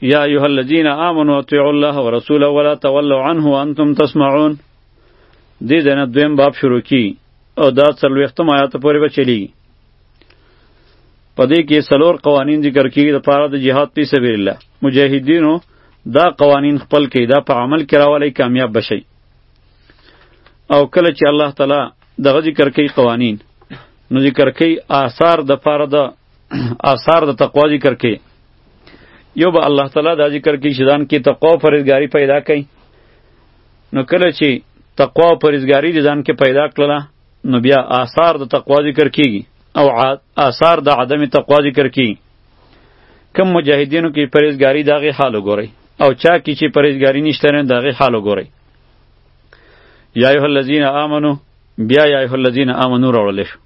یا ایها الذین آمنوا اطیعوا الله ورسوله ولا تولوا عنه وانتم تسمعون دې دنه دویم باب شروع کی او دا څلوېختم آیات پورې به چلی په دې کې سلور قوانین ذکر کیږي د پاره د جهاد په سبیل الله مجاهدینو دا قوانین خپل کې دا په عمل کې راولي کامیاب بشي او کله چې الله تعالی دغه ذکر کوي قوانین نو ذکر کوي آثار د پاره د آثار د تقوا ذکر کې یو به الله تعالی دا ذکر کې چې ځان کې تقوا او پرهیزګاري پیدا کړي نو کله چې تقوا او پرهیزګاري د ځان کې پیدا کړله نو بیا آثار د تقوا ذکر کیږي او آثار د عدم تقوا ذکر کیږي کم مجاهدینو کې پرهیزګاري دغه حال وګورئ او چا کې چې پرهیزګاري نشته نه دغه حال وګورئ یا ایه الذین آمنو بیا یا ایه الذین آمنو راوړل شو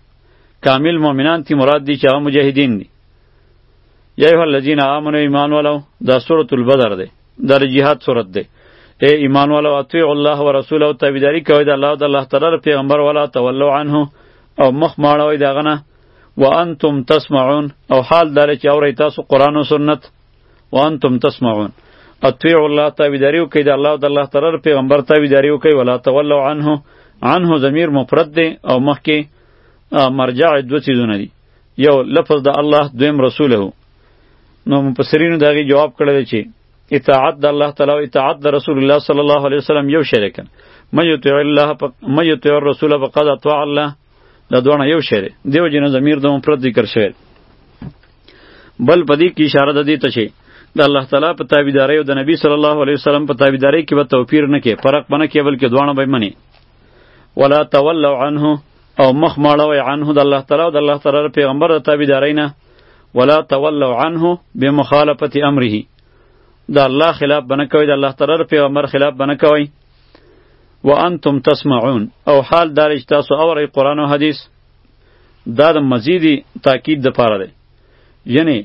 کامل مؤمنان تی مراد دی چې هغه مجاهدین دي یا ایها الذین آمنوا ایمان والو دا سورۃ البدر ده دا جهاد سورۃ ده اے ایمان والو اطیع الله و رسوله او تابعداری کوئ د الله او د الله تعالی پیغمبر ولا تولوا عنه او مخ ماړوي دغه نه وانتم تسمعون او حال دار چې اوري تاسو قران او سنت وانتم تسمعون اطیعوا الله تابعداري وکړئ د الله او د الله تعالی پیغمبر تابعداري وکړئ ولا تولوا عنه عنه ضمیر مفرد دی او مخکې مرجع دوه چیزونه دي یو لفظ د الله دویم رسوله نو مفسرینو دغه جواب کړی دی چې اطاعت د الله تعالی او اطاعت د رسول الله صلی الله علیه وسلم یو شی دی کنه من یطیع الله فق... من یطیع الرسول فقد اطاع الله دا دوه یو شی دی دیو جن ضمیر د مفرد ذکر شوی بل پدې کې اشاره ده دې ته چې د الله تعالی په تابعداري او د نبی صلی الله علیه وسلم په تابعداري کې به توپیر نه کې فرق بنه کې بلکې دواړه به منی ولا تولوا عنه او مخ ماړوي عنه د الله تعالی او د الله تعالی پیغمبر د تابعداري نه ولا تولوا عنه بمخالفه امره د الله خلاف بنه کوي د الله تعالی پیغمبر خلاف بنه کوي وانتم تسمعون او حال دارج تاسو اوري قران او حدیث دا د مزیدی تاکید د پاره دی یعنی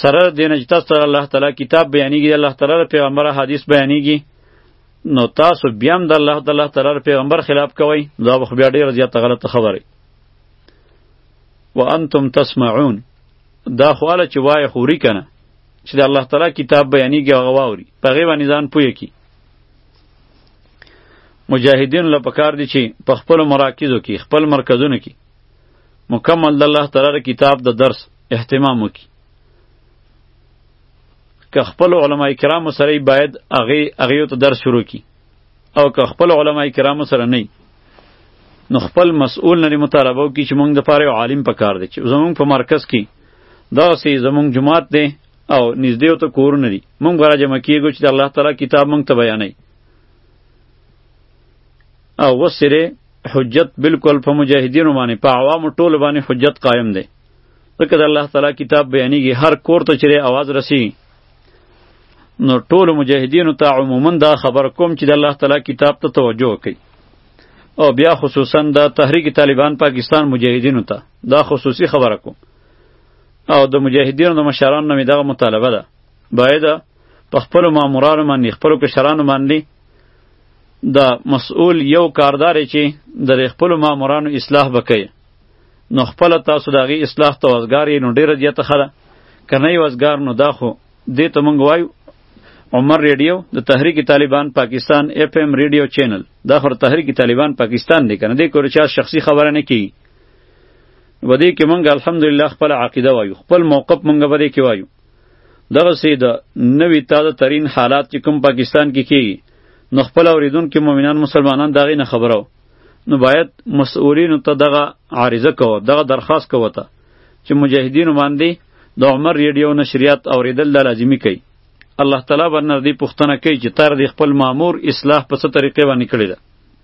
سره د دینه چې تاسو ته الله تعالی کتاب بیانیږي الله تعالی د پیغمبر حدیث بیانیږي نو تاسو بیا هم د الله د الله تعالی پیغمبر خلاف کوئ دا به خو بیا ډېره زیاته غلطه خبره و انتم تسمعون دا خو هله چې وایه خوري که نه چې د الله تعالی کتاب بیانیږي هغه واوري په هغې باندې ځان پوه کړي مجاهدین له پکار دي چې په خپل مراکزو کې خپل مرکزونو کې مکمل د الله تعالی کتاب د درس اهتمام وکړي که خپل علما کرام سره باید هغه هغه ته درس شروع کړي او که خپل علما کرام سره نه نو خپل مسؤل نه مطالبه وکړي چې موږ د پاره عالم پکار دي چې زمونږ په مرکز کې دا سي زمونږ جماعت دی او نږدې ورته کورونه دي مونږ به راجمع کیږو چې د الله تعالی کتاب مونږ ته بیانوي او وسره حجت بالکل په مجاهدینو باندې په عوامو ټولو باندې حجت قایم دی ځکه د الله تعالی کتاب بیانیږي هر کور ته چیرې اواز رسی نو ټولو مجاهدینو ته عموما دا خبر کوم چې د الله تعالی کتاب ته توجه وکړي او بیا خصوصا د تحریک طالبان پاکستان مجاهدینو ته دا خصوصي خبره کوم او د مجاهدینو د مشرانو نه مې دغه مطالبه ده باید په خپلو مامورانو باندې خپلو کشرانو باندې د مسئول یو کاردار چې د خپلو مامورانو اصلاح وکړي نو خپل تاسو دغه اصلاح ته وزګار یې نو ډیره زیاته خره کنه یې وزګار نو دا خو دې ته مونږ وایو عمر ریډیو د تحریک طالبان پاکستان اف ام ریډیو چینل دا خو تحریک طالبان پاکستان دی کنه دې کور چا شخصي خبره نه کی په دې کې مونږ الحمدلله خپل عقیده وایو خپل موقف مونږ په دې کې وایو دغه سي د نوی تازه ترین حالات چې کوم پاکستان کې کیږي نو خپل اوریدونکو مؤمنان مسلمانان دغه نه خبرو نو باید مسؤلین ته دغه عارضه کوو دغه درخواست کوو ته چې مجاهدین باندې د عمر ریډیو نشریات اوریدل د لازمی کوي الله تعالی باندې دې پښتنه کوي چې تر دې خپل مامور اصلاح په څه طریقې باندې کړی ده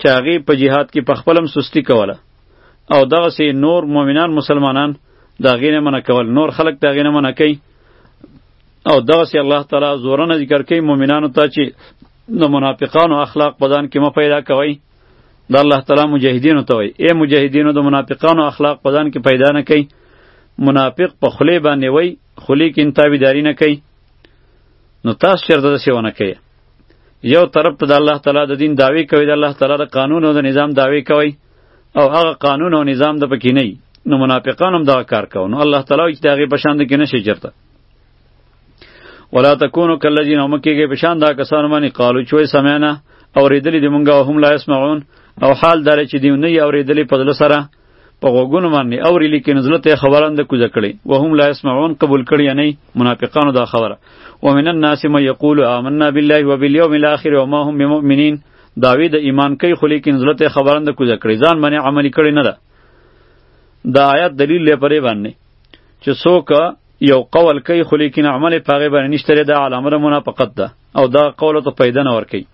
چې هغې په جهاد کې په خپلم سستی کوله او دغسې نور مؤمنان مسلمانان د هغې نه منع کول نور خلک د هغې نه منع کوي او دغسې الله تعالی زورنه ذکر کوي مؤمنانو ته چې د منافقانو اخلاق په ځان کې مه پیدا کوئ د الله تعالی مجاهدینو ته وایي ای مجاهدینو د منافقانو اخلاق په ځان کې پیدا نه کوي منافق په خولې باندې وایي خولې کې تابعداري نه کوي نو تاسو چېرته داسې ونه کوئ یو طرف ته د الله تعالی د دین داوی کوي د الله تعالی د قانون او د نظام داوی کوي او هغه قانون او نظام د پکې نه نو منافقان هم دا کار کوي نو الله تعالی چې دغه بشاند کې نشي چرته ولا تکونو کلذین هم کېږي بشاند دا کسان باندې قالو چوي سمعنا اوریدلې دی مونږه هم لا اسمعون او حال دار چې دیونه اوریدلې په دل سره په غوګونو باندې او ریلی کې نزله ته خبرند کوزه کړي وهم لا اسمعون قبول کړي نه منافقانو دا خبره ومن الناس من یقول آمنا بالله وبالیوم الاخر وما هم بمؤمنین داوی د دا ایمان کوي خو لیکن نزله ته خبرند کوزه کړي ځان باندې عملی کړي نه ده دا آیات دلیل لري پرې باندې چې څوک یو قول کوي خو لیکن عمل پاغه باندې نشته دا علامه منافقت ده او دا قول ته پیدا نه ور کوي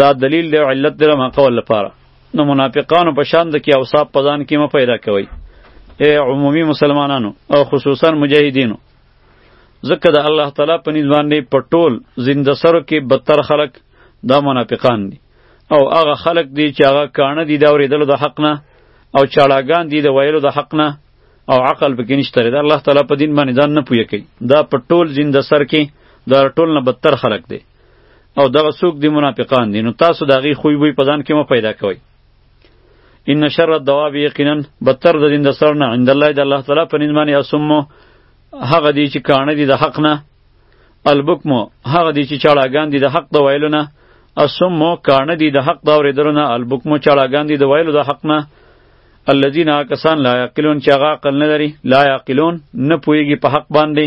دا دلیل دی علت دی ما قول لپاره نو منافقانو په شان د کې اوصاف په ځان کې مه پیدا کوئ ای عمومي مسلمانانو او خصوصا مجاهدینو ځکه د الله تعالی په نسبت باندې په ټول زنده سرو کې بدتر خلک دا منافقان دي او هغه خلک دي چې هغه کانه دي دا اورېدلو د حق نه او چاړاګان دي د ویلو د حق نه او عقل پکې نشته لري الله تعالی په دین باندې ځان نه پوهه کوي دا په ټول زنده سر کې دا ټول نه بدتر خلق دی او دغه څوک دی منافقان دي نو تاسو د هغې خوی بوی په ځان کې مه پیدا کوئ ان شر الدواب یقینا بدتر د دین د سر نه عند الله د الله تعالی په نس باندې اسمو هغه دی چې کانه دي د حق نه البکمو هغه دی چې چاړاګان دي د حق د ویلو نه اسمو کانه دي د حق د اورېدلو نه البکمو چاړاګان دي د ویلو د حق نه الذين کسان لا یعقلون چې هغه عقل نه لري لا یعقلون نه پوهېږي په حق باندې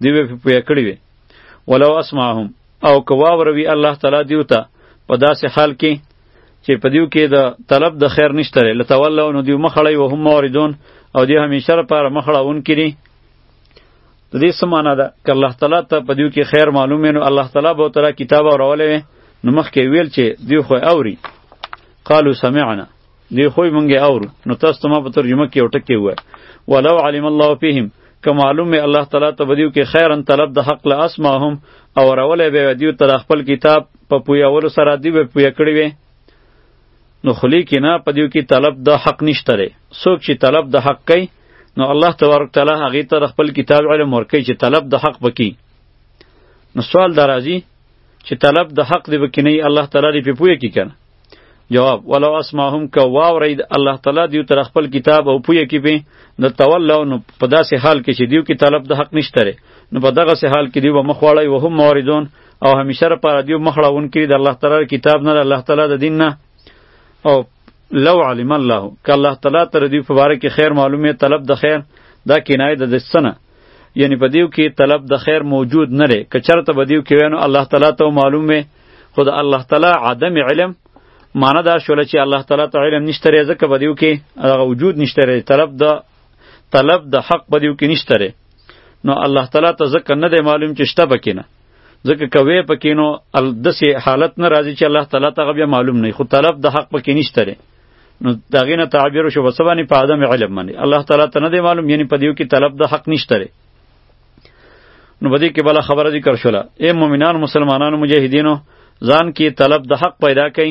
دی به په پوهه کړی وي ولو اسمعهم او که واوروي الله تعالی دیو ته په داسې حال کې چې په دیو کې د طلب د خیر نشته لري لتولو نو دیو مخړی او هم موردون او دی همیشه لپاره مخړون کړي د دې سمانه ده ک الله تعالی ته په دیو کې خیر معلوم نو الله تعالی به تعالی کتاب اورولې نو مخکې ویل چې دیو خو اوري قالو سمعنا دی خو مونږ اورو نو تاسو ته ما په ترجمه کې یو ټکی وای ولو علم الله فیهم که معلوم می الله تعالی ته بدیو کې خیرن طلب د حق له اسمعهم او راولې به دیو تر خپل کتاب په پویولو سره دی به پوی کړی وي نو خلی کې نه پدیو کې طلب د حق نشته لري څوک چې طلب د حق کوي نو الله تبارک تعالی هغه ته خپل کتاب علم ورکړي چې طلب د حق بکی نو سوال درازي چې طلب د حق دی بکی نه الله تعالی دې په پوی کې کنه جواب ولو اسمعهم که واورید الله تعالی دیو تر خپل کتاب او پوی کی به د تولو نو په داسې حال کې چې دیو کې طلب د حق نشته نو په دغه سه حال کې دیو مخ واړی او هم موردون او همیشه را پر دیو مخ راون کړي د الله تعالی کتاب نه الله تعالی د دین نه او لو علم الله که الله تعالی تر دیو په باره کې خیر معلومه طلب د خیر دا کنایه د دسنه یعنی په دیو کې طلب د خیر موجود نه لري که چرته بدیو کې وینو الله تعالی ته معلومه خو د الله تعالی عدم علم معنی دا شوله چې الله تعالی ته علم نشته لري ځکه به دیو کې هغه وجود نشته لري طلب د طلب د حق به دیو کې نشته لري نو الله تعالی ته ځکه نه دی معلوم چې شته پکې نه ځکه کوي پکې نو داسې حالت نه راځي چې الله تعالی ته بیا معلوم نه خو طلب د حق پکې نشته لري نو دغه نه تعبیر شو وسبانی په ادم علم باندې الله تعالی ته نه دی معلوم یعنی په دیو کې طلب د حق نشته لري نو بده کې بل خبره ذکر شوله اے مؤمنان مسلمانانو مجاهدینو ځان کې طلب د حق پیدا کړئ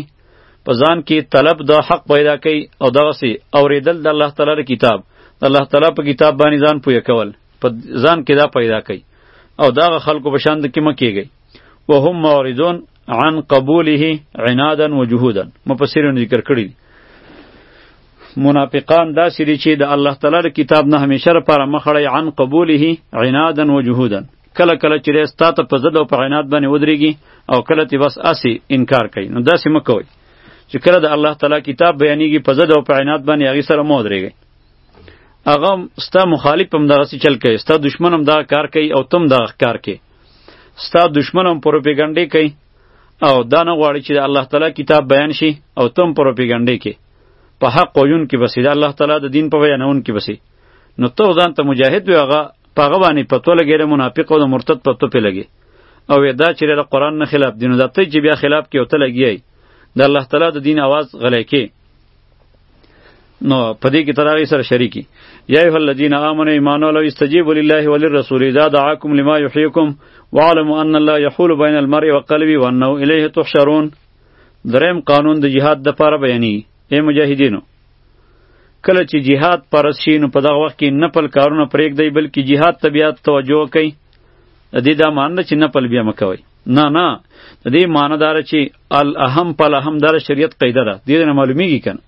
په ځان کې طلب د حق پیدا کړئ او دغه سي اوریدل د الله تعالی کتاب د الله تعالی په کتاب باندې ځان پوهه کول په ځان کې دا پیدا کړئ او دا خلکو په شان د کې مکیږي وهم موردون عن قبوله عنادا وجهودا مفسرین ذکر کړی دي منافقان داسې دي چې د الله تعالی د کتاب نه همیشه لپاره مخړی عن قبوله عنادا وجهودا کله کله چې رستا ته په زده او په عناد باندې ودرېږي او کله تی بس اسی انکار کوي نو داسې مکوئ چې کله د الله تعالی کتاب بیانېږي په زده او په عناد باندې هغې سره مه ودرېږئ هغه ستا مخالف هم دغسې چل کوي ستا دشمن هم دغه کار کوي او تم دغه کار کوي ستا دشمن هم پروپیګنډې کوي او دا نه غواړي چې د الله تعالی کتاب بیان شي او تم پروپیګنډې کې په حق ویون کې بسې د الله تعالی د دین په بیانون کې بسې نو ته ځان ته مجاهد وي هغه په هغه باندې پتو لګېره منافق او د مرتد پتو پې لګي او دا چې د قرآن نه خلاف دینو دا ته چې بیا خلاف کې او ته لګیای د الله تعالی د دین اواز غلی کې نو پدې کې تراغي سره شریکی یا ایه الذین آمنوا ایمانوا لو استجیبوا لله وللرسول اذا دعاکم لما یحییکم واعلموا ان الله یحول بین المرء وقلبه وانه الیه تحشرون دریم قانون د جهاد د پاره بیانی ای مجاهدینو کله چې جهاد پرس شي نو په دغه وخت کې نپل کارونه پرېږدئ بلکې جهاد ته بیا توجه وکړئ د دې دا معنی ده چې نپل بیا مکوي نه نه د دې معنی دار چې الاهم پل اهم دار شریعت قاعده ده دې نه معلومیږي کنه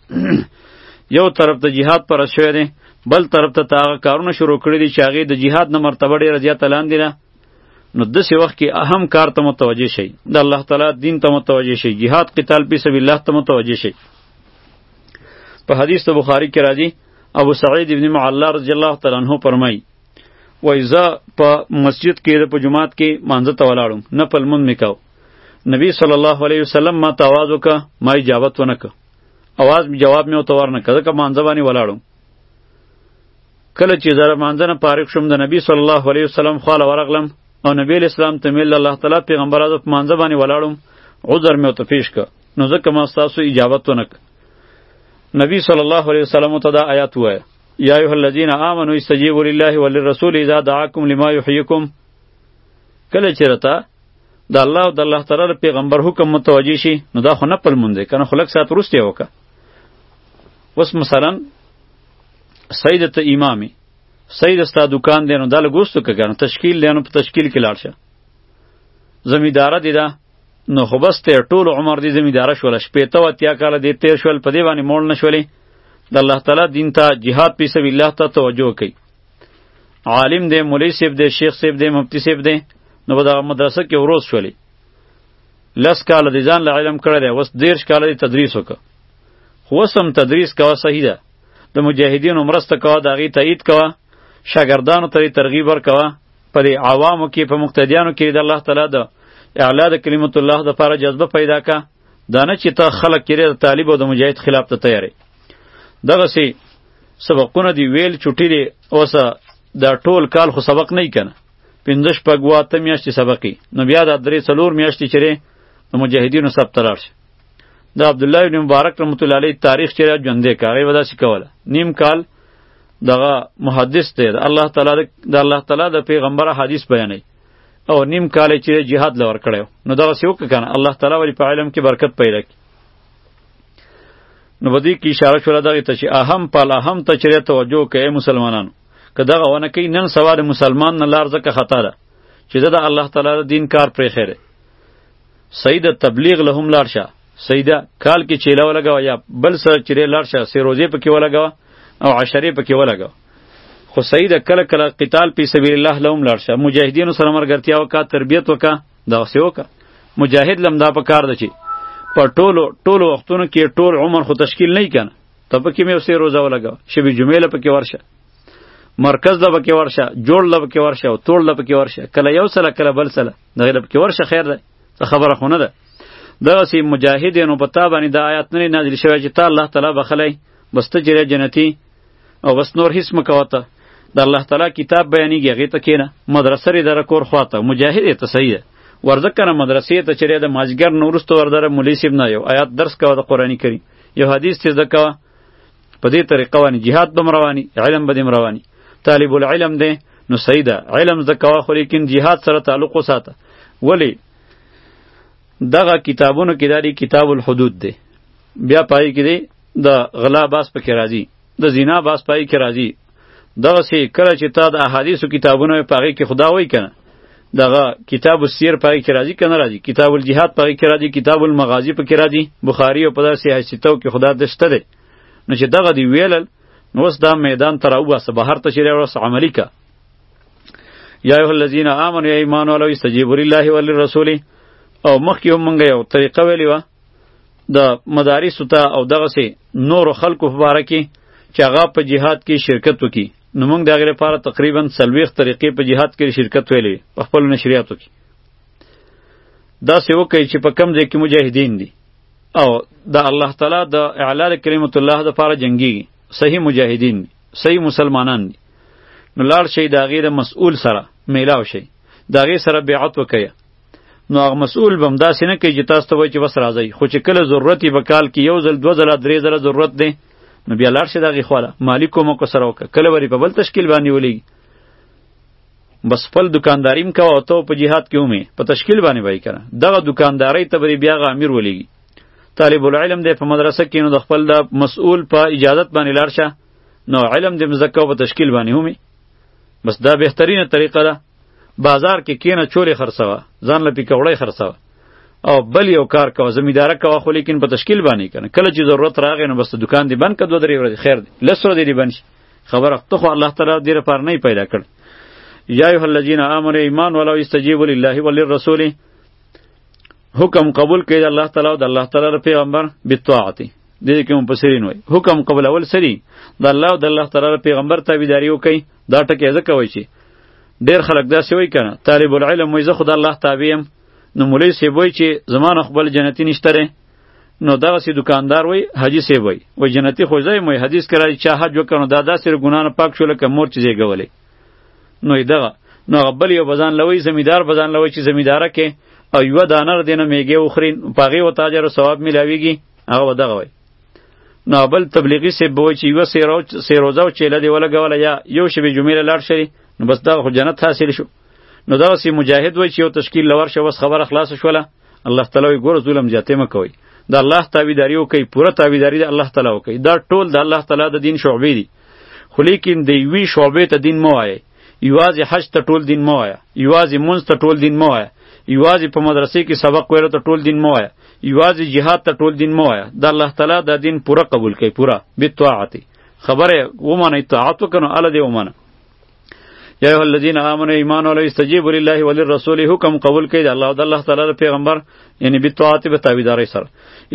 یو طرف ته jihad پر شوی دی بل طرف ته تاغه کارونه شروع کړی دي چې هغه د jihad نه مرتبه ډیره زیاته لاندې ده نو دسې وخت کې اهم کار ته متوجه شي د الله تعالی دین ته متوجه شي jihad قتال په سبیل الله ته متوجه شي په حدیث ته بخاری کې راځي ابو سعید ابن معلا رضی الله تعالی عنہ فرمایي وای زه په مسجد کې د په جماعت کې مانځه ته ولاړم نه په لمونځ مې کاو نبی صلی الله علیه وسلم ما ته آواز وکړه ما اجابت ونه کړ آواز مې جواب مې ورته ورنه کړ ځکه مانځه باندې ولاړم کله چې زه مانځه نه فارغ شوم د نبی صلی الله علیه وسلم خواله ورغلم او نبی اسلام ته مې الله تعالی پیغمبر اعظم په مانځه باندې ولاړم عذر مې ورته پیش کړ نو ځکه ما ستاسو اجابت ونه کړ نبی صلی الله علیه وسلم ته دا آیات ووایه یا ایها الذین آمنوا استجیبوا لله وللرسول اذا دعاکم لما یحییکم کله چې رته د الله او د الله تعالی پیغمبر حکم متوجی شي نو دا خو نه پل مونږ کنه خلک سات ورسته وکه وس مثلا سید ته امامي سید ستا دکان دی نو دا لګوستو که کنه تشکیل دی نو په تشکیل کې لاړ شه زمیداره دی دا نو خو بس ته ټول عمر دې زمیدار شول شپې ته وتیا کال دې تیر شول په دې باندې مول نشولې د الله تعالی دین ته jihad په سبیل الله ته توجه کوي عالم دې مولوی صاحب دې شیخ صاحب دې مفتی صاحب دې نو په دغه مدرسه کې وروز شولې لس کال دې ځان له علم کړی دی اوس دیرش کال دې تدریس وکړه خو اوس هم تدریس کوه صحیح ده د مجاهدینو مرسته کوه د هغې تایید کوه شاګردانو ته یې ترغیب ورکوه پر عوامو کې په مقتدیانو کې د الله تعالی د اعلا د کلمت الله د لپاره جذبه پیدا کا دا نه چې ته خلق کړي د طالب او د مجاهد خلاف ته تیارې دغه سي سبقونه دی ویل چټی دی اوسه دا ټول کال خو سبق نه کنه پندش پګوا ته میاشتې سبقي نو بیا دا درې څلور میاشتې چیرې د مجاهدینو سب تلار شي د عبد الله بن مبارک رحمت الله علیه تاریخ چیرې ژوندې کاغه ودا سکوله نیم کال دغه محدث دی الله تعالی د الله تعالی د پیغمبر حدیث بیانوي او نیم کال چې جهاد لور کړو نو دغه سیو کنه الله تعالی ولی په علم کې برکت پیدا کی نو بدی کی اشاره شول دغه ته چې اهم پال اهم ته چره توجه کوي مسلمانانو که دغه ونه کوي نن سوار مسلمان نه لار ځکه خطا ده چې دا الله تعالی د دین کار پرې خیره سیده تبلیغ له هم لاړ شه سیده کال کې چیله ولګوه یا بل سره چې دی لاړ شه سې روزې پکې ولګوه او عشرې پکې ولګوه خو سیده کله کله قتال پی سبیل الله له هم لاړ شه مجاهدینو سره ملګرتیا وکړه تربیت وکړه دغسې وکړه مجاهد لم دا په کار ده چې په ټولو ټولو وختونو کې ټول عمر خو تشکیل نه کنه ته پکې مې اوسې روزه ولګا شبي جمعې له پکې ورشه مرکز له پکې ورشه جوړ له پکې ورشه او توړ له پکې ورشه کله یو سره کله بل سره دغه د پکې ورشه خیر ده څه خبره خو نه ده دغسې مجاهد نو په تا باندې دا آیات نه نازل شوی چې تا الله تعالی بخلی بس ته جری جنتی او بس نور هیڅ مه کوه ته د الله تعالی کتاب بیانېږي هغې ته کښېنه مدرسه رې دره کور خواته مجاهد یې ته صحیح ده ورځه کنه مدرسې ته چیرې د مازیګر نه وروسته وردره مولوي صاحب نه یو آیات درس کوه د قرآني کریم یو حدیث ترې زده کوه په دې طریقه باندې جهاد بم رواني علم بدیم رواني طالب العلم دی نو صحیح ده علم زکوا خو لیکن جهاد سره تعلق وساته ولی دغه کتابونو کې داری کتاب الحدود دی بیا پای کې دی د غلا باس پکې راځي د زنا باس پای کې راځي دغه سی کله چې تا د احادیثو کتابونه په هغه کې خدا وای کنه دغه کتاب السیر په هغه کې راځي کنه راځي کتاب الجihad په هغه کې راځي کتاب المغازی په کې راځي بخاری او په داسې حیثیتو کې خدا دشته دی نو چې دغه دی ویلل نو اوس دا میدان تر او بس بهر ته شری ورس عملی کا یا ایه الذین آمنوا ایمان ولو استجیبوا لله وللرسول او مخکې هم مونږ یو طریقه ویلی و د مدارس ته او دغه سي نورو خلکو په باره کې چې هغه په جهاد کې شرکت وکړي نو موږ د هغې لپاره تقریبا څلوېښت طریقې په جهاد کې شرکت ویلې وي په خپلو نشریاتو کې داسې وکړئ چې په کم ځای کې مجاهدین دي او د الله تعالی د اعلال کلمت الله د پاره جنگي صحیح مجاهدین دي صحیح مسلمانان دي نو لاړ شئ د هغې د مسؤول سره میلاو شئ د هغې سره بیعت وکړئ نو هغه مسؤل بم داسې نه کوي چې تاسو ته وایي چې بس راځئ خو چې کله ضرورت یې په کال کې یو ځل دوه ځله درې ځله ضرورت دی نو بیا لاړ شي د هغې خواله مالي کومکو سره وکړه کله ورې په بل تشکیل باندې ولېږي بس خپل دکانداری هم کوه او ته په جهاد کې ومې په تشکیل باندې به یې کړه دغه دکاندارۍ ته به بیا هغه امیر ولېږي طالب العلم دی په مدرسه کې نو د خپل د مسؤول په اجازت باندې لاړ شه نو علم دې مزکه په تشکیل باندې ومې بس دا بهترینه طریقه ده بازار کې کینه چولې خرڅوه ځان له پکوړې خرڅوه او بل یو کار کوه زمیداره کوه خو لیکن په تشکیل باندې کنه کله چې ضرورت راغی نو بس دکان دی بند کړه درې ورځې خیر دی لس ورځې دی بند شي خبره ته خو الله تعالی دې لپاره نه پیدا کړ یا ایه الذین آمنوا ایمان ولو استجیبوا لله وللرسول حکم قبول کړئ د الله تعالی او د الله تعالی پیغمبر بطاعت دې کې مفسرین وایي حکم قبول اول سری د الله او د الله تعالی پیغمبر تابعداري وکړئ دا ټکی ځکه وایي چې ډېر خلک داسې وایي که نه طالب العلم وایي زه خو د الله تابع یم نو مولوي صاحب وایي چې زما نه خپل جنتي نشته دی نو دغسې دکاندار وایي حاجي صاحب وایي وایي جنتي خو زه یم وایي حدیث کې راځي چا حج وکړ نو دا داسې له ګناه نه پاک شو لکه مور چې زیږولی نو یې دغه نو هغه بل یو به ځان له وایي زمیندار به ځان له وایي چې زمینداره کې او یوه دانه ردې نه میږې وخوري په هغې و تاجر ثواب میلاویږي هغه به دغه وایي نو بل تبلیغي سه بوي چې یو سیرو سیروزو چې لدی ولګول یا یو شی به جمعې لار شری نو بس دا خو جنت حاصل شو نو دا سی مجاهد وای چې یو تشکیل لور شو بس خبره خلاص شوله الله تعالی ګور ظلم جاته مکوي دا الله تابعداري وکي پوره تابعداري د الله تعالی وکي دا ټول د الله تعالی د دین شعبې دي خو لیکن د وی شعبې ته دین مو وایي یوازې حج ته ټول دین مو وایه یوازې مونځ ته ټول دین مو وایه یوازې په مدرسې کې سبق ویلو ته ټول دین مو وایه یوازې جهاد ته ټول دین مو وایه د الله تعالی دا دین پوره قبول کړئ پوره بالطاعت خبره ومنه اطاعت وکړو الله دې ومنه یا ایه الذین آمنوا ایمان ولو استجیبوا لله وللرسول حکم قبول کړئ الله او د الله تعالی پیغمبر یعنی بالطاعت به تابعداري سره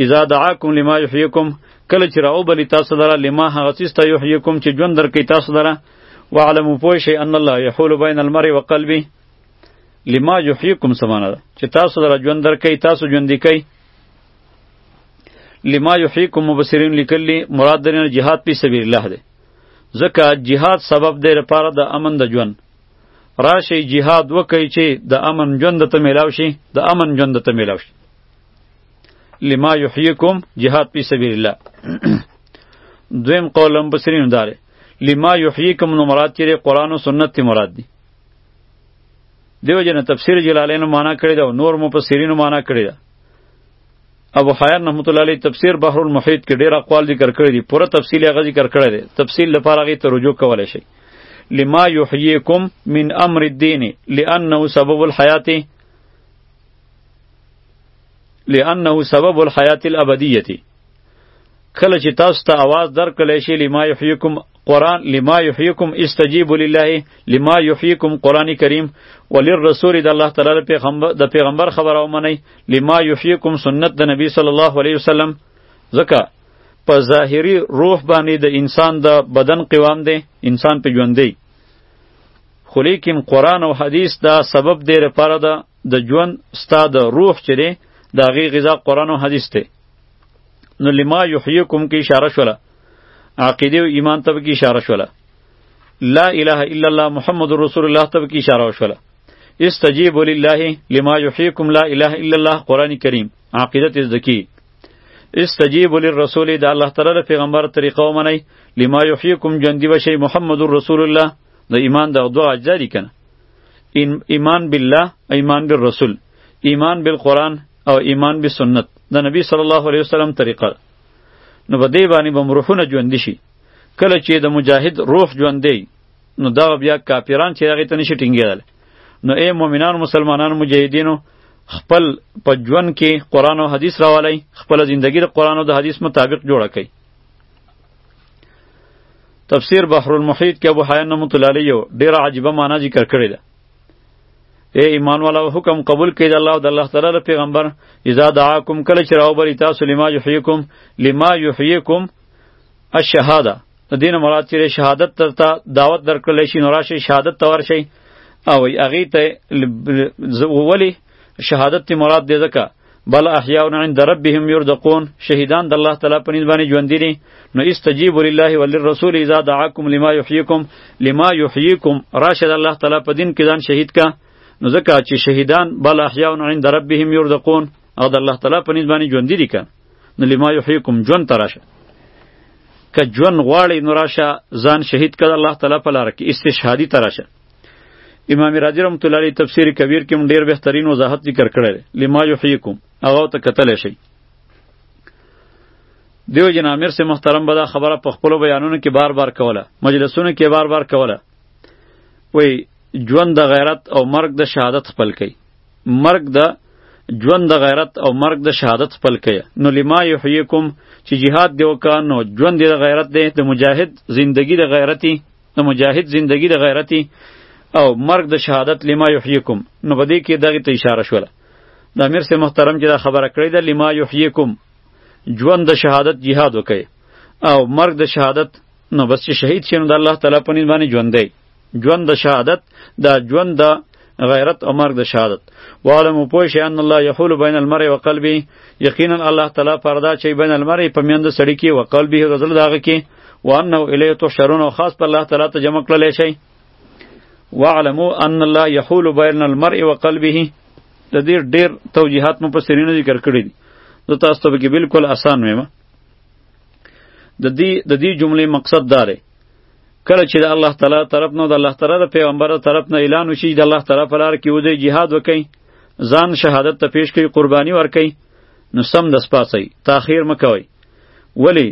اذا دعاکم لما یحییکم کله چې راو بلی تاسو لره لما هغه چیز ته یحییکم چې ژوند درکې تاسو لره واعلموا پوه شئ ان الله یحول بین المرء و قلبه لما یحییکم سمانه ده چې تاسو در ژوند درکې تاسو ژوند دی کوي لما یحییکم مبصرین لیکلی مراد درنه جهاد په سبیل الله ده ځکه جهاد سبب دی لپاره د امن د ژوند راشي جهاد وکړي چې د امن ژوند ته میلاو شي د امن ژوند ته میلاو شي لما یحییکم جهاد په سبیل الله دویم قول هم بصرین داره لما یحییکم نو مراد چیرې قرآن او سنت تی مراد دی دیو جن تفسیر جلالین معنا کړی دا نور مفسرین معنا کړی دا ابو حیان رحمت الله علیه تفسیر بحر المحیط کې ډیر اقوال ذکر کړی دی پوره تفصیل هغه ذکر کړی دی تفصیل لپاره غي ته رجوع کولای شي لما یحییکم من امر الدین لانه سبب الحیات لانه سبب الحیات الابدیه کله چې تاسو ته आवाज درکړل شي لما یحییکم قران لما یحییکم استجیب لله لما یحییکم قران کریم وللرسول د الله تعالی پیغمبر د پیغمبر خبره ومني لما یحییکم سنت د نبی صلی الله علیه وسلم ځکه په ظاهری روح باندې د انسان د بدن قوام دی انسان په ژوند دی خو لیکن قران او حدیث دا سبب دی لپاره د ژوند ستا د روح چره د غی غذا قران او حدیث دی نو لما یحییکم کی اشاره شوله عقیده او ایمان ته کی اشاره شوله لا اله الا الله محمد رسول الله ته کی اشاره شوله استجیب لله لما یحییکم لا اله الا الله قران کریم عقیده ته ذکی استجیب للرسول د الله تعالی پیغمبر طریقه ومنئ لما یحییکم جندی وشی محمد رسول الله د ایمان د دوه اجزا دي کنه ایمان بالله ایمان بالرسول ایمان بالقرآن او ایمان به سنت د نبی صلی الله علیه وسلم طریقه نو په دې باندې به روحونه ژوند شي کله چې د مجاهد روح ژوند دی نو دا بیا کافران چې هغه ته نشي ټینګېدل نو اے مؤمنانو مسلمانانو مجاهدینو خپل په ژوند کې قران او حدیث راولای خپل ژوندۍ د قران او د حدیث مطابق جوړه کړئ تفسیر بحر المحیط کې ابو حیان رحمت الله علیه ډیره عجیبه معنی ذکر کړې ده ای ایمان والا حکم قبول کړئ د الله او د الله تعالی له پیغمبر اذا دعاکم کله چې راوبري تاسو لما یحییکم لما یحییکم الشهاده د دین مراد چې شهادت تر ته دعوت درکړل شي نو راشي شهادت ته ورشي او هغه ته ولی شهادت مراد دې ځکه بل احیاء عند ربهم یرزقون شهیدان د الله تعالی په نسبت باندې ژوند دي نو استجیبوا لله وللرسول اذا دعاکم لما یحییکم لما یحییکم راشد الله تعالی په دین کې ځان شهید کا نو ځکه چې شهیدان بل احیاء عند ربهم یرزقون او د الله تعالی په نسبت باندې ژوند دي که نو لما یحییکم ژوند ته راشه که ژوند غواړئ نو راشه ځان شهید کړه الله تعالی په لاره کې استشهادي ته راشه امام رازی رحمت الله علیه تفسیر کبیر کې ډیر بهترین وضاحت ذکر کړی لما یحییکم هغه ته کتل شي دیو جن امیر سے محترم بدا خبره په خپل بیانونو کې بار بار کوله مجلسونو کې بار بار کوله وی ژوند د غیرت او مرگ د شهادت خپل کوي مرگ د ژوند د غیرت او مرگ د شهادت خپل کوي نو لما یحییکم چې جهاد دی وکړ نو ژوند د غیرت دی د مجاهد زندگی د غیرتی د مجاهد زندگی د غیرتی او مرګ د شهادت لما یحییکم نو په دې کې دغه ته اشاره شوله د امیر سه محترم چې دا خبره کړې ده لما یحییکم ژوند د شهادت jihad وکي او مرګ د شهادت نو بس چې شهید شین د الله تعالی په نسبت باندې ژوند دی ژوند د شهادت دا ژوند د غیرت او مرګ د شهادت وعلم پوه شي ان الله یحول بین المرء و قلبه یقینا الله تعالی پردا چي بین المرء په میند سړی کې و قلبه او زړه داغه کې وانه الیه تحشرون او خاص په الله تعالی ته جمع کړل شي واعلموا ان الله یحول بین المرء و قلبه د دې ډېر توجیهات مو په سرینو ذکر کړی دي زه تاسو ته به بالکل اسان ویم د دې د دې جملې مقصد دا دی کله چې د الله تعالی طرف نه د الله تعالی د پیغمبر طرف نه اعلان وشي د الله تعالی په لار کې ودی jihad وکړي ځان شهادت ته پیش کړي قرباني ورکړي نو سم د سپاسي تاخير مکوي ولی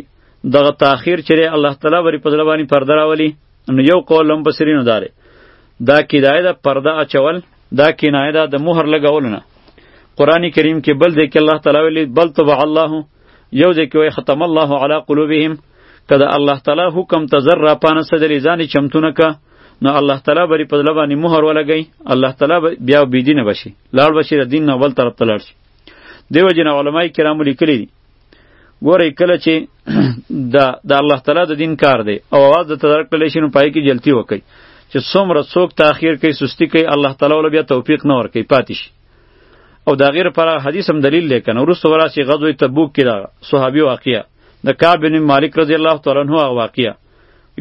دغه تاخير چې الله تعالی وری په ځل باندې پرده راولي نو یو قول لم بصرینو داره دا کیدای ده پرده اچول دا کینای ده د مهر لګول نه قرآن کریم کې بل دی کې الله تعالی ویلی بل طبع الله یو ځای کې وایي ختم الله علی قلوبهم که د الله تعالی حکم ته زر را پانه سدلې ځانې چمتونه که نو الله تعالی بری په دله باندې مهر ولګی الله تعالی بیا بی دینه بشي لاړ بشي د دین نه بل طرف ته لاړ شي دیو جن علماء کرامو لیکلی دي ګوره کله چې د د الله تعالی د دین کار دی او आवाज د تدارک کله شي نو پای کې جلتی وکي چې څومره څوک تاخير کوي سستی کوي الله تعالی ول بیا توفیق نه ور کوي پاتې شي او دا غیر پر حدیث هم دلیل دی کنه ورسته وراسي غزوه تبوک کې دا صحابي واقعیا د کعب بن مالک رضی الله تعالی عنہ واقعیا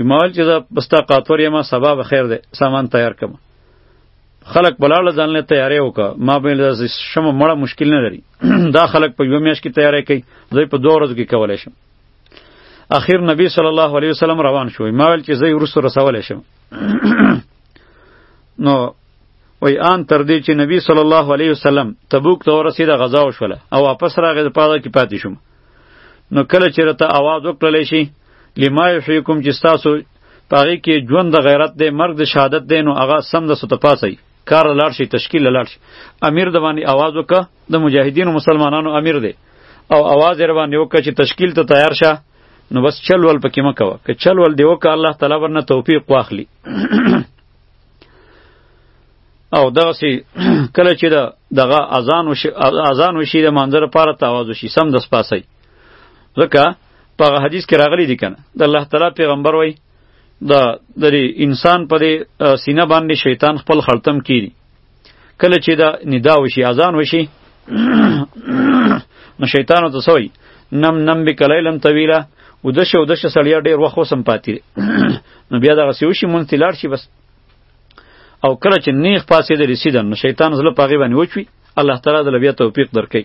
یمال چې دا بستا قاطور یما سبا به خیر دی سامان تیار کم خلق بلاله ځان له تیارې وکا ما به د شم مړه مشکل نه لري دا خلق په یو میاش کې تیارې کوي زه په دوه ورځو کې کولای شم اخیر نبی صلی الله علیه وسلم روان شو ما ول چې زه ورسره رسول شم نو وای آن تر دې چې نبی صلی الله علیه وسلم تبوک ته ورسېده غزا وشوله او واپس راغی د پاده کې پاتې شوم نو کله چې راته آواز وکړلی شي لما یحییکم چې ستاسو په هغې کې ژوند د غیرت دی مرګ د شهادت دی نو هغه سمدستو ته پاڅئ کار له لاړ شي تشکیل له لاړ شي امیر د باندې آواز وکړه د مجاهدینو مسلمانانو امیر دی او آواز یې باندې وکړه چې تشکیل ته تیار شه نو بس چل ول پکې مه کوه که چل ول دی وکړه الله تعالی ورنه توفیق واخلي او دغه سي کله چې دا دغه اذان وشي اذان وشي د منظر لپاره تاواز وشي سم د سپاسي ځکه په حدیث کې راغلي دي کنه د الله تعالی پیغمبر وای د د انسان په سینه باندې شیطان خپل خلطم کیږي کله چې دا ندا وشي اذان وشي نو شیطان ته سوی نم نم بک لیلن طویلا او د شو د ش سړیا ډیر وخت وسم پاتې نو بیا دا غسی وشي مونږ تلار شي بس او کله چې نیخ پاسې د رسیدن نو شیطان زله پاغي باندې وچوي الله تعالی د بیا توفیق درکړي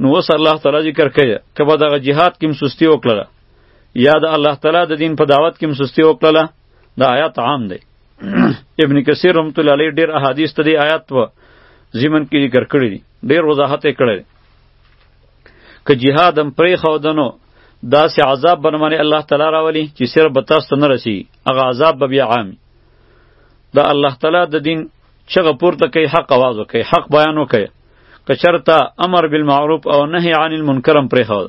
نو اوس الله تعالی ذکر کوي کبه دغه جهاد کې سستی وکړه یا د الله تعالی د دین په دعوت کې سستی وکړه دا آیات عام دی ابن کثیر رحمت الله علیه ډیر احادیث ته دی آیات و زمن کې ذکر کړی دی ډیر وضاحت یې کړی که جهاد هم پرې خودنو داسې عذاب بنمانه الله تعالی راولي چې صرف به تاسو ته نه رسي هغه عذاب به بیا عام د الله تعالی د دین چغه پورته کوي حق आवाज وکړي حق بیان وکړي کچرتا امر بالمعروف او نهی عن المنکر هم پرې هو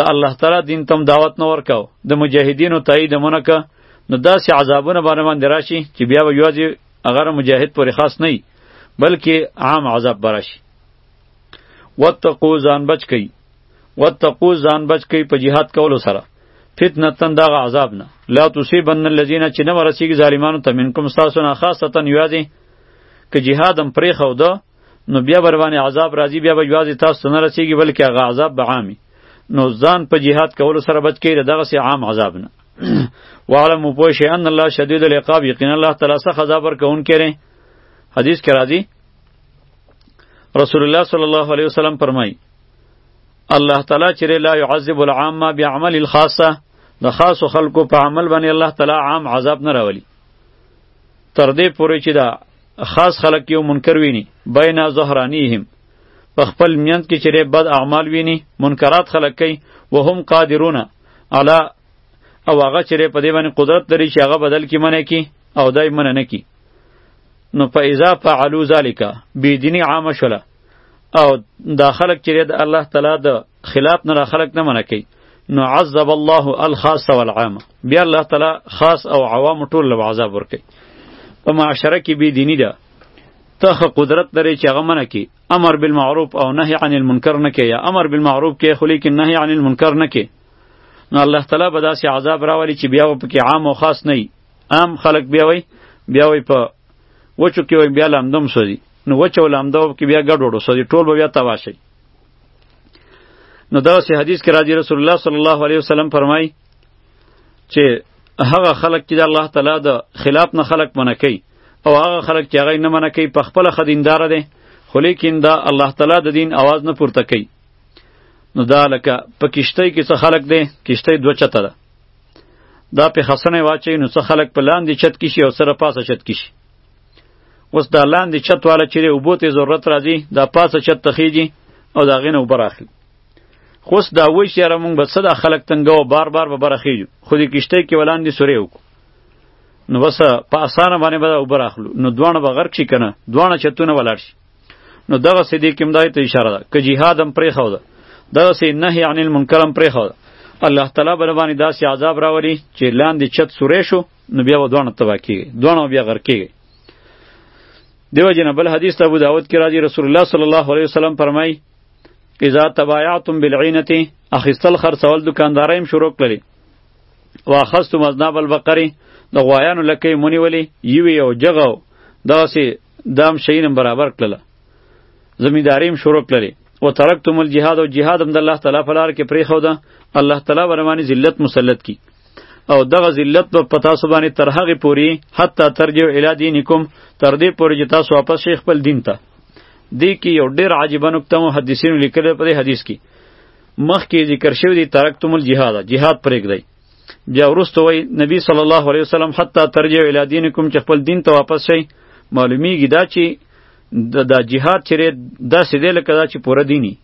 د الله تعالی دین تم دعوت نه ورکاو د مجاهدینو تایید مونږه نو داسې عذابونه باندې باندې راشي چې بیا به یوازې اگر مجاهد پورې خاص نه بلکې عام عذاب براشي واتقوا ځان بچ کئ وتقو ځان بچ کوي په جهاد کولو سره فتنه تن دغه عذاب نه لا تصيبن الذين چې نه ورسیږي ظالمانو ته منکم تاسو نه خاصه تن یوازې که جهاد هم پرې خو ده نو بیا بر باندې عذاب راځي بیا به یوازې تاسو نه رسیږي بلکې هغه عذاب به عامي نو ځان په جهاد کولو سره بچ کړي دغه سي عام عذاب نه وعلم پوه شي ان الله شدید العقاب یقینا الله تعالی سخت عذاب ورکون کړي حدیث کې راځي رسول الله صلی الله علیه وسلم فرمایي الله تعالی چې لا يعذب العامه بعمل الخاصه د خاصو خلکو په عمل باندې الله تعالی عام عذاب نه راولي تر دې پورې چې دا خاص خلک یو منکر ویني بینا زهرانیهم په خپل میند کې چې بد اعمال ویني منکرات خلک کوي وهم قادرون علی او هغه چې په دې باندې قدرت لري چې هغه بدل کې منه کی او دای منه نه کی نو په اذا فعلوا ذلک بی دینی عام شوله او دا خلق چې د الله تعالی د خلاف نه خلق نه منع کوي نو عذب الله الخاص والعام بیا الله تعالی خاص او عوام ټول له عذاب ورکي په معاشره کې بی دینی ده ته قدرت لري چې هغه منع کی امر بالمعروف او نهی عن المنکر نه کې یا امر بالمعروف کې خو لیکن نهی عن المنکر نه کې نو الله تعالی به داسې عذاب راولي چې بیا په کې عام او خاص نه عام خلق بیا وي بیا وي په وچو کې وای بیا لامدم سوځي نو وچو لامدو کې بیا ګډ وډو سوځي ټول به بیا تباه شي نو دا سه حدیث کې راځي رسول الله صلی الله علیه وسلم فرمای چې هغه خلک چې د الله تعالی د خلاف نه خلق منع کوي او هغه خلک چې هغه نه منع کوي په خپل خدیندار دي خو لیکن دا الله تعالی د دین आवाज نه پورته کوي نو دا لکه په کشته کې څه خلق دي کشته دوه چته ده دا په خسنه واچي نو څه خلک په لاندې چت کې شي او سره پاسه چت کې شي اوس دا لاندې چت والا چې اوبو ته ضرورت راځي دا پاسه چت ته خیږي او دا غینه اوبه راخلي خو اوس دا وایي چې یاره مونږ به څه دا خلک تنګه او بار بار به بره خیږو خو دې کشتۍ کې ولاندې سورې وکړو نو بس په اسانه باندې به دا اوبه راخلو نو دواړه به غرق شي که نه دواړه چتونه ولاړ شي نو دغه سې دې کوم دای ته اشاره ده که جهاد هم پرې خو ده دغه سې نهي عن المنکر هم پرې خو ده الله تعالی بر باندې داسې عذاب راولي چې لاندې چت سورې شو نو بیا ودوانه تبا کیږي دوانه بیا غر کیږي دیو جن بل حدیث ته ابو داود کې راځي رسول الله صلی الله علیه وسلم فرمایي اذا تبايعتم بالعينه اخستل خرڅول دکاندارایم شروع کړلی واخستم اذناب البقره د غوایانو لکې مونی ولی یوی او جغو داسې دا هم شیینم برابر کړله زمینداریم شروع کړلې و ترکتم الجهاد او جهاد هم د الله تعالی په لار کې پرېښوده الله تعالی به رمانې ذلت مسلط کی او دغه ذلت به په تاسو باندې تر هغې پورې حتی ترجع الی دینکم تر دې پورې چې تاسو واپس شئ خپل دین ته دې کې یو ډېر عجیبه نکته محدثینو لیکلې په دې حدیث کې مخکې ذکر شوی دی ترکتم الجهاد جهاد پرېږدئ بیا ورسته وای نبی صلی الله علیه وسلم حتی ترجع الی دینکم چې خپل دین ته واپس شي معلومیږي دا چې د دا جهاد چیرې داسې دی لکه دا چې پوره دینی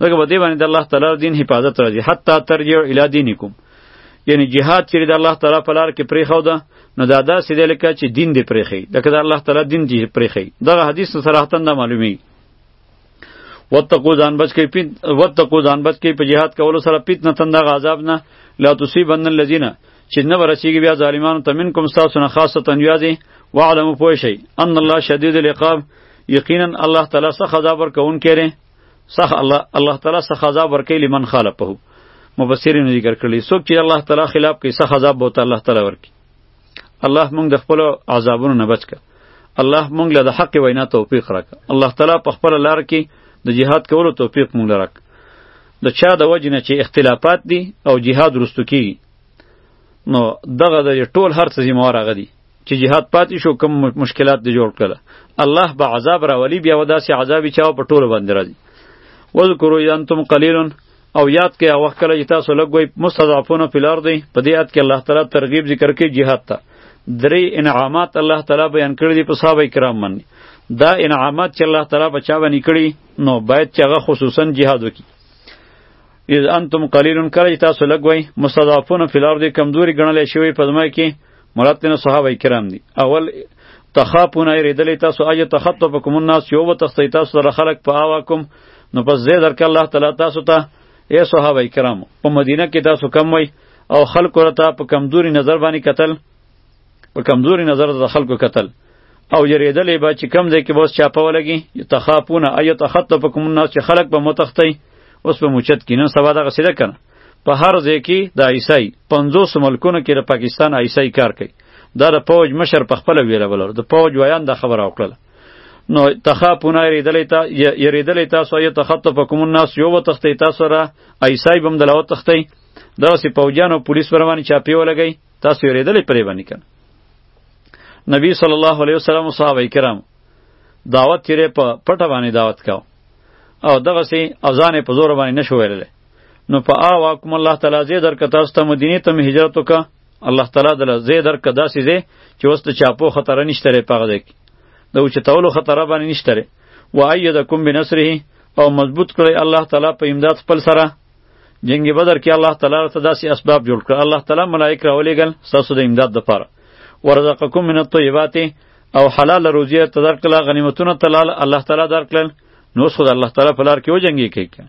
دغه به دی باندې د الله تعالی دین حفاظت راځي حتی ترجع الی دینکم یعنی جهاد چې د الله تعالی په لار کې پرې خو ده نو دا داسې دی لکه چې دین دې پرې خي لکه د الله تعالی دین دې پرې خي دغه حدیث صراحتن نه معلومیږي وتقو ځان بچ کې پیت وتقو ځان بچ کې په جهاد کولو سره پیت نه تند غذاب نه لا تصيبن الذين چې نه ورسیږي بیا ظالمانو ته منکم تاسو نه خاصه تنویازي وعلم پوه شي ان الله شدید العقاب یقینا الله تعالی سخت عذاب ورکون کړي سخ الله الله تعالی سخ عذاب ورکړي لمن خالفه مبصرین ذکر کړلی څوک چې الله تعالی خلاف کوي سخ عذاب بوته الله تعالی ورکړي الله مونږ د خپل عذابونو نه بچ کړه الله مونږ له د حق وینا توفیق راکړه الله تعالی په خپل لار کې د جهاد کولو توفیق مونږ راک د چا د وجه نه چې اختلافات دي او جهاد رستو کیږي نو دغه د ټول هر څه ذمہ وار غدي چې جهاد پاتې شو کم مشکلات دی جوړ کړل الله به عذاب راولي بیا وداسې عذاب چاو په ټولو باندې راځي وذکروا انتم قلیلون او یاد کې هغه کله چې تاسو لګوي مستضعفون فی الارض په دې یاد کې الله تعالی ترغیب ذکر کوي jihad ته درې انعامات الله تعالی بیان کړی دی په صحابه کرام باندې دا انعامات چې الله تعالی په چا باندې کړی نو باید چې هغه خصوصا jihad وکړي اذ انتم قلیل کله چې تاسو لګوي مستضعفون فی الارض کمزوري ګڼل شوی په ځمکه کې مراد تینا صحابه کرام دي اول تخافون ایریدلی تاسو اجه تخطفکم الناس یو وتختی تاسو سره خلق په آوا کوم نو پس زه درک الله تعالی تاسو ته ای صحابه کرام په مدینه کې تاسو کم وای او خلق ورته په کمزوري نظر باندې قتل په کمزوري نظر د خلکو قتل او یریدلې به چې کم ځای کې بس چاپه ولګي تخافون ایت تخطفکم الناس چې خلق به متختی اوس په موچت کې نن سبا دغه سیده کنه په هر ځای کې د آیسای 50 ملکونو کې د پاکستان آیسای کار کوي دا د پوج مشر په خپل ویره بلور د پوج ویان د خبر او کړل نو تخافون یریدلې تا یریدلې تاسو یې تخطفکم الناس یو وتختی تاسو را ایسای بم دلو تختی دا سی پوجان او پولیس پر باندې چاپی ولګی تاسو یریدلې پرې باندې کنه نبی صلی الله علیه وسلم او صحابه کرام دعوت تیرې په پټه باندې دعوت کاو او دغه سی اذان په زور باندې نشو ویلې نو په آواکم الله تعالی زی درک تاسو ته مدینه ته هجرت وکړه الله تعالی دل زی درک داسې زی چې اوس ته چاپو خطر نشته لري پغه دی د او چتولو خطر باندې نشته لري و ایدکم بنصره او مضبوط کړی الله تعالی په امداد خپل سره جنگ بدر کې الله تعالی ته داسې اسباب جوړ کړ الله تعالی ملائک راولېګل تاسو د امداد لپاره ورزقکم من الطیبات او حلال روزی ته درکړه غنیمتونه تلال الله تعالی درکړل نو خدای الله تعالی په لار کې وجنګي کوي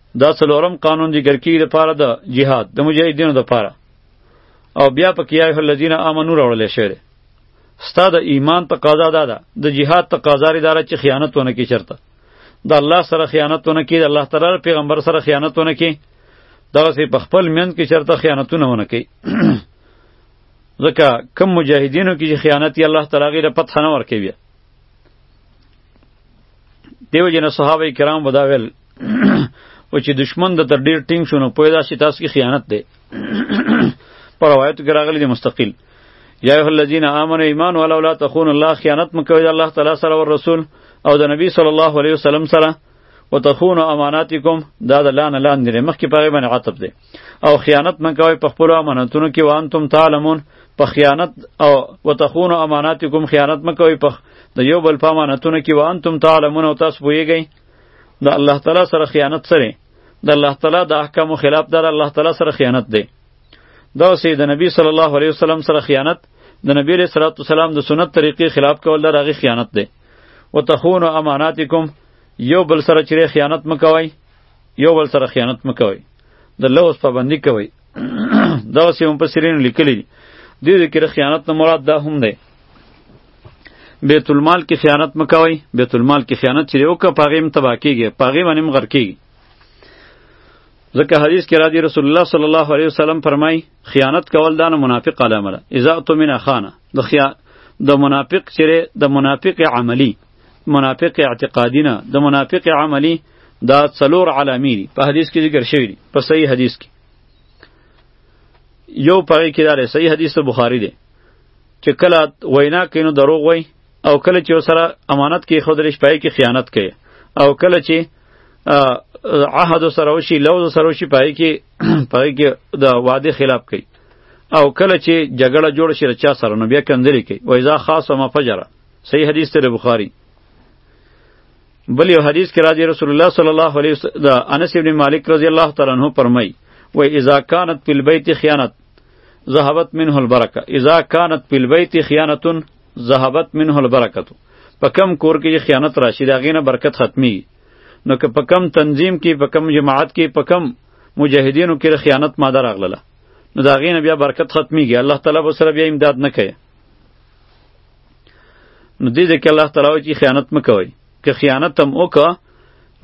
دا څلورم قانون ذکر کیږي د پاره د جهاد د مجاهدینو د پاره او بیا په کې ایه الذین آمنو راوړل شوی دی ستا د ایمان تقاضا دا ده د جهاد تقاضا لري دا چې خیانت ونه کی چرته د الله سره خیانت ونه کی د الله تعالی پیغمبر سره خیانت ونه کی دغه سي په خپل مند کې چرته خیانتونه ونه کوي ځکه کم مجاهدینو کې خیانت الله تعالی غیره پته نه ور کوي دیو جن صحابه کرام بداول او چې دشمن د تر ډیر ټینګ شونه پوی دا چې تاسو کې خیانت دی پر روایت کې راغلی دی مستقیل یا ایه الذین آمنوا ایمان ولا لا تخون الله خیانت مکوئ د الله تعالی سره او رسول او د نبی صلی الله علیه وسلم سره وتخون اماناتکم دا د لان لان دی مخکې پاره باندې عتب دی او خیانت نه کوي په خپل امانتونو کې وانتم تعلمون په خیانت او وتخون اماناتکم خیانت مکوي په د یو بل په امانتونو کې وانتم تعلمون او تاسو پوهیږئ د الله تعالی سره خیانت سره د الله تعالی د احکامو خلاف در الله تعالی سره خیانت دی دا سي د نبی صلی الله علیه وسلم سره خیانت د نبی علیہ الصلوۃ والسلام د سنت طریقې خلاف کول در هغه خیانت دی وتخون اماناتکم یو بل سره چیرې خیانت مکوئ یو بل سره خیانت مکوئ د لوز پابندي کوي دغه سیمه په سرین لیکلی دی دې دې کې خیانت نه مراد دا هم دی بیت المال کې خیانت مکوي بیت المال کې خیانت چې وکړه پاغه هم تبا کیږي پاغه باندې هم غر کیږي ځکه حدیث کې راځي رسول الله صلی الله علیه وسلم فرمای خیانت کول دا نه منافق علامه ده اذا تو من خانه د خیا د منافق چیرې د منافق عملی منافق اعتقادی نه د منافق عملی دا څلور علامی دي په حدیث کې ذکر شوی دي په صحیح حدیث کې یو پاره کې داره صحیح حدیث ته بخاری دی چې کله وینا کینو دروغ وای او کله چې سره امانت کې خودرش پای کې خیانت کوي او کله چې عهد سره وشي لوز سره وشي پای کې پای کې د وعده خلاف کوي او کله چې جګړه جوړ شي رچا سره نو بیا کندري کوي وایزا خاصه مفجره صحیح حدیث ته بخاری بل یو حدیث کې راځي رسول الله صلی الله علیه وسلم د انس ابن مالک رضی الله تعالی عنہ فرمای و اذا كانت في البيت خيانه ذهبت منه البرکه اذا كانت في البيت خيانه ذهبت منه البرکه په کم کور کې خیانت راشي دا غینه برکت ختمي نو که په کم تنظیم کې په کم جماعت کې په کم مجاهدینو کې خیانت ماده راغله نو دا غینه بیا برکت ختميږي الله تعالی به سره بیا امداد نه کوي نو دې ځکه الله تعالی وایي چې خیانت مه کوئ که خیانت هم وکړه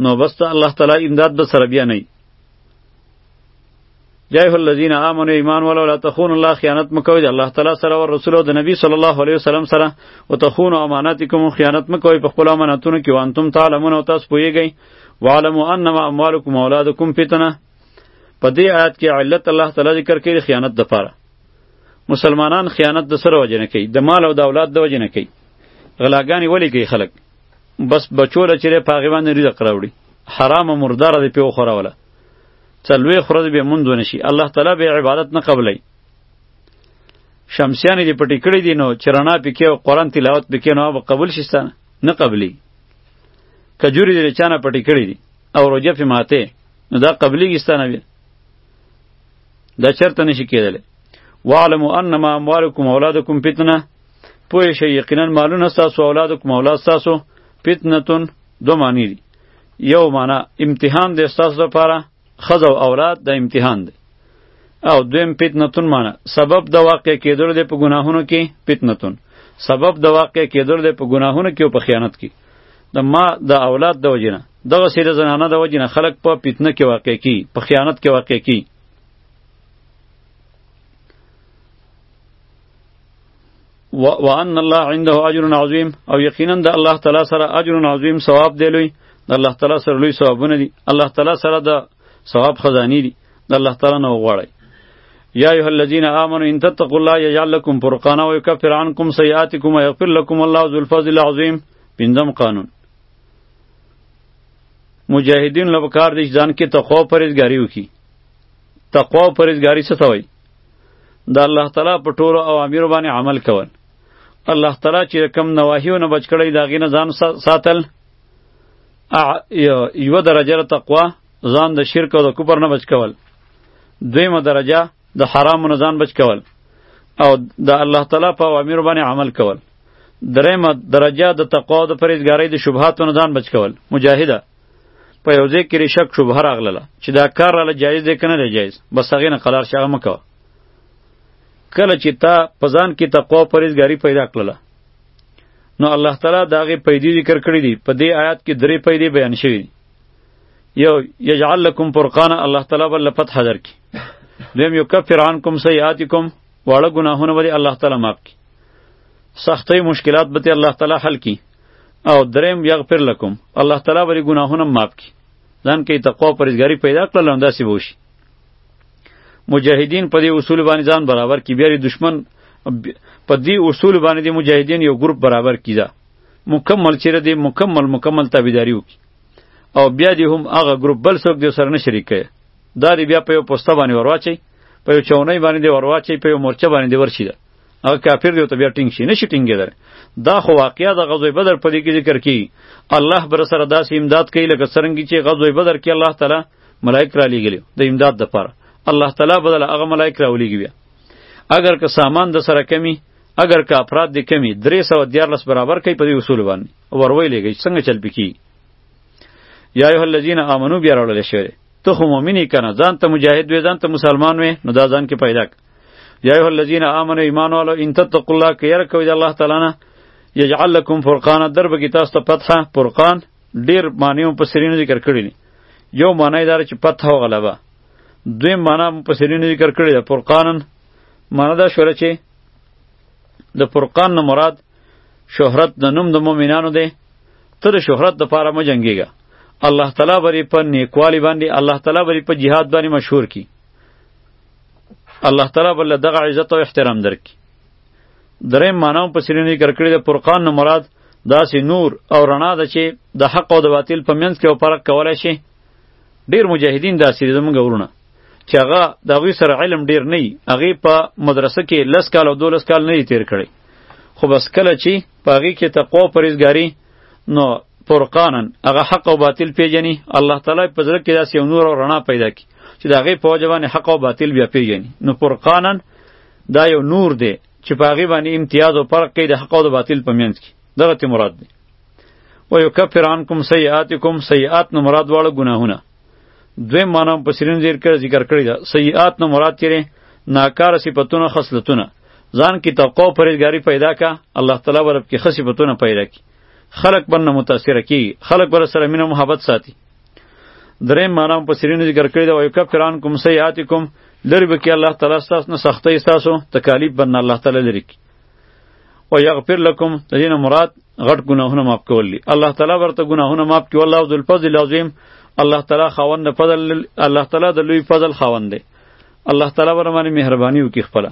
نو بس ته الله تعالی امداد به سره بیا نه یا ایه الذین آمنو ایمان ولو لا تخون الله خیانت مکوئ د الله تعالی سره او رسول او د نبی صلی الله علیه وسلم سره او تخون اماناتکم خیانت مکوئ په خپل امانتونو کې وانتم تعلمون او تاسو پوهیږئ وعلموا انما اموالکم اولادکم فتنه په دې آیات کې علت الله تعالی ذکر کړي خیانت د پاره مسلمانان خیانت د سره وجه نه کوي د مال او د اولاد د وجه نه کوي غلاګانې ولې کوي خلک بس بچو له چیرې په هغې باندې رزق راوړي حرامه مرداره دې پې وخوروله څلوېښت ورځې به مونځ ونشي الله تعالی به عبادت نه قبلوي شمسیانې دې پټې کړې دي نو چې رڼا پکې او قرآن تلاوت پکې نو به قبول شي ستانه نه قبلي کجوري دې چانه پټې کړې دي او روژه پې ماته نو دا قبلېږي ستانه بیا دا چرته نشي کېدلی وعلمو انما اموالکم اولادکم فتنه پوه شئ یقینا مالونه ستاسو اولادکم اولاد ستاسو فتنتون دو معنی دي یو معنا امتحان دی ستاسو لپاره ښځه او اولاد د امتحان دی او دویم فتنتون معنا سبب د واقع کېدلو دی په ګناهونو کې فتنتون سبب د واقع کېدلو دی په ګناهونو کې او په خیانت کې د ما د اولاد د وجنه دغه سید زنانه د وجنه خلق په پیتنه کې واقع کی په خیانت کې واقع کی و وان الله عنده اجر عظیم او یقینا د الله تعالی سره اجر عظیم ثواب دی لوی د الله تعالی سره لوی ثوابونه دي الله تعالی سره د ثواب خزانی دی د الله تعالی نه وغواړی یا ایها الذین آمنو ان تتقوا الله یجعل لكم فرقانا ويكفر عنكم سیئاتکم ويغفر لكم الله ذو الفضل العظیم پنځم قانون مجاهدین له کار دي ځان کې تقوا پرهیزګاری وکي تقوا او پرهیزګاری څه ته وایي د الله تعالی په ټولو اوامرو باندې عمل کول الله تعالی چې کم نواهیو نه بچ کړی دا غینه ځان ساتل یو درجه د تقوا ځان د شرک او د کفر نه بچ کول دویمه درجه د حرامو نه ځان بچ کول او د الله تعالی په اوامر باندې عمل کول دریمه درجه د تقوا د پرهیزګارۍ د شبهاتو نه ځان بچ کول مجاهده په یو ځای کې شک شبهه راغله چې دا کار راله جایز دی که نه دی جایز بس هغې نه قلار شغه مه کوه کله چې تا په ځان کې تقوا پرهیزګاري پیدا کړله نو الله تعالی دا غي پیدې ذکر کړې دي په دې آیات کې درې پیدې بیان شوې دي یو یجعل لكم فرقانا الله تعالی بل فتح درکې دویم یو کفر عنکم سیئاتکم واړه ګناهونه به الله تعالی معاف کړي سختې مشکلات به الله تعالی حل کړي او دریم یغفر لكم الله تعالی به ګناهونه معاف کړي ځان کې تقوا پرېزګاری پیدا کړل همداسې به وشي مجاهدین په دې اصول باندې ځان برابر کی بیا دشمن په دې اصول باندې د مجاهدین یو ګروپ برابر کیده مکمل چیرې دې مکمل مکمل تابعداري وکي او بیا دې هم هغه ګروپ بل څوک دې سره نه شریک کړي دا دې بیا په یو پوسټ باندې ورواچي په یو چونۍ باندې دې ورواچي په یو مورچه باندې دې ورشي دا هغه کافر دی ته بیا ټینګ شي نشي ټینګېدل دا خو واقعیا د غزوه بدر په دې کې ذکر کی الله بر سره داسې امداد کوي لکه څنګه چې غزوه بدر کې الله تعالی ملائک را لېږلي د امداد دپاره الله تعالی به دله هغه ملائک راولېږي بیا اګر که سامان د سره کمی اګر که افراد دې کمی درې سوه دیارلس برابر کوي په دې اصول باندې وروی لېږي څنګه چل پې کیږي یا ایها الذین آمنو بیا راوړل شوی دی ته خو مؤمنی کنه ځان ته مجاهد وې ځان ته مسلمان وې نو دا ځان کې پیدا ک یا ایها الذین آمنو ایمان والو ان تتقوا الله که یره کوئ د الله تعالی نه یجعل لکم فرقانا دربه کې تاسو ته فتحه فرقان ډیر معنی هم په سرینو ذکر کړی دي یو معنی دار چې فتح او غلبه دوی معنی هم په سرینو ذکر کړی ده فرقانن معنی دا شوره چې د فرقان نه مراد شهرت د نوم د مؤمنانو دی ته د شهرت د پاره مه جنګیږه الله تعالی بری په نیکوالی باندې الله تعالی بری په جهاد باندې مشهور کی الله تعالی بل دغه عزت او احترام درکې درې مانو په سرینې کرکړې د فرقان نه مراد داسې نور او رڼا ده چې د حق او د باطل په منځ کې او فرق کولای شي ډیر مجاهدین داسې دي زمونږ ورونه چې هغه د هغوی سره علم ډیر نه وي هغې په مدرسه کې لس کال او دولس کال نه دی تیر کړی خو بس کله چې په هغې کې تقوا او پرهیزګاري نو فرقانا هغه حق او باطل پیژني الله تعالی په زړه کې داسې یو نور او رڼا پیدا کړي چې د هغې په وجه باندې حق او باطل بیا پیژني نو فرقانا دا یو نور دی چې په هغې باندې امتیاز او فرق کوي د حق او د باطل په منځ کې دغه ته مراد دی و یکفر عنکم سیئاتکم سیئات نه مراد واړه ګناهونه دویم معنا په سرین زیر کې ذکر کړی ده سیئات نه مراد چیرې ناکاره صفاتونه خصلتونه ځان کې تقوا او پرهیزګاری پیدا کا الله تعالی ورب کې خصفتونه پیدا کی خلق بنه متاثر کی خلق بر سره مینه محبت ساتي درې معنا په سرینو ذکر کړی دا وایو کفران کوم سیئاتکم لری بکی الله تعالی تاسو نه سختۍ تاسو تکالیف بن الله تعالی لري کی او یغفر لكم دین مراد غټ ګناهونه معاف کول دي الله تعالی ورته ګناهونه معاف کوي الله ذو الفضل العظیم الله تعالی خاوند فضل الله تعالی د لوی فضل خاوند دی الله تعالی ورمانه مهرباني وکي خپله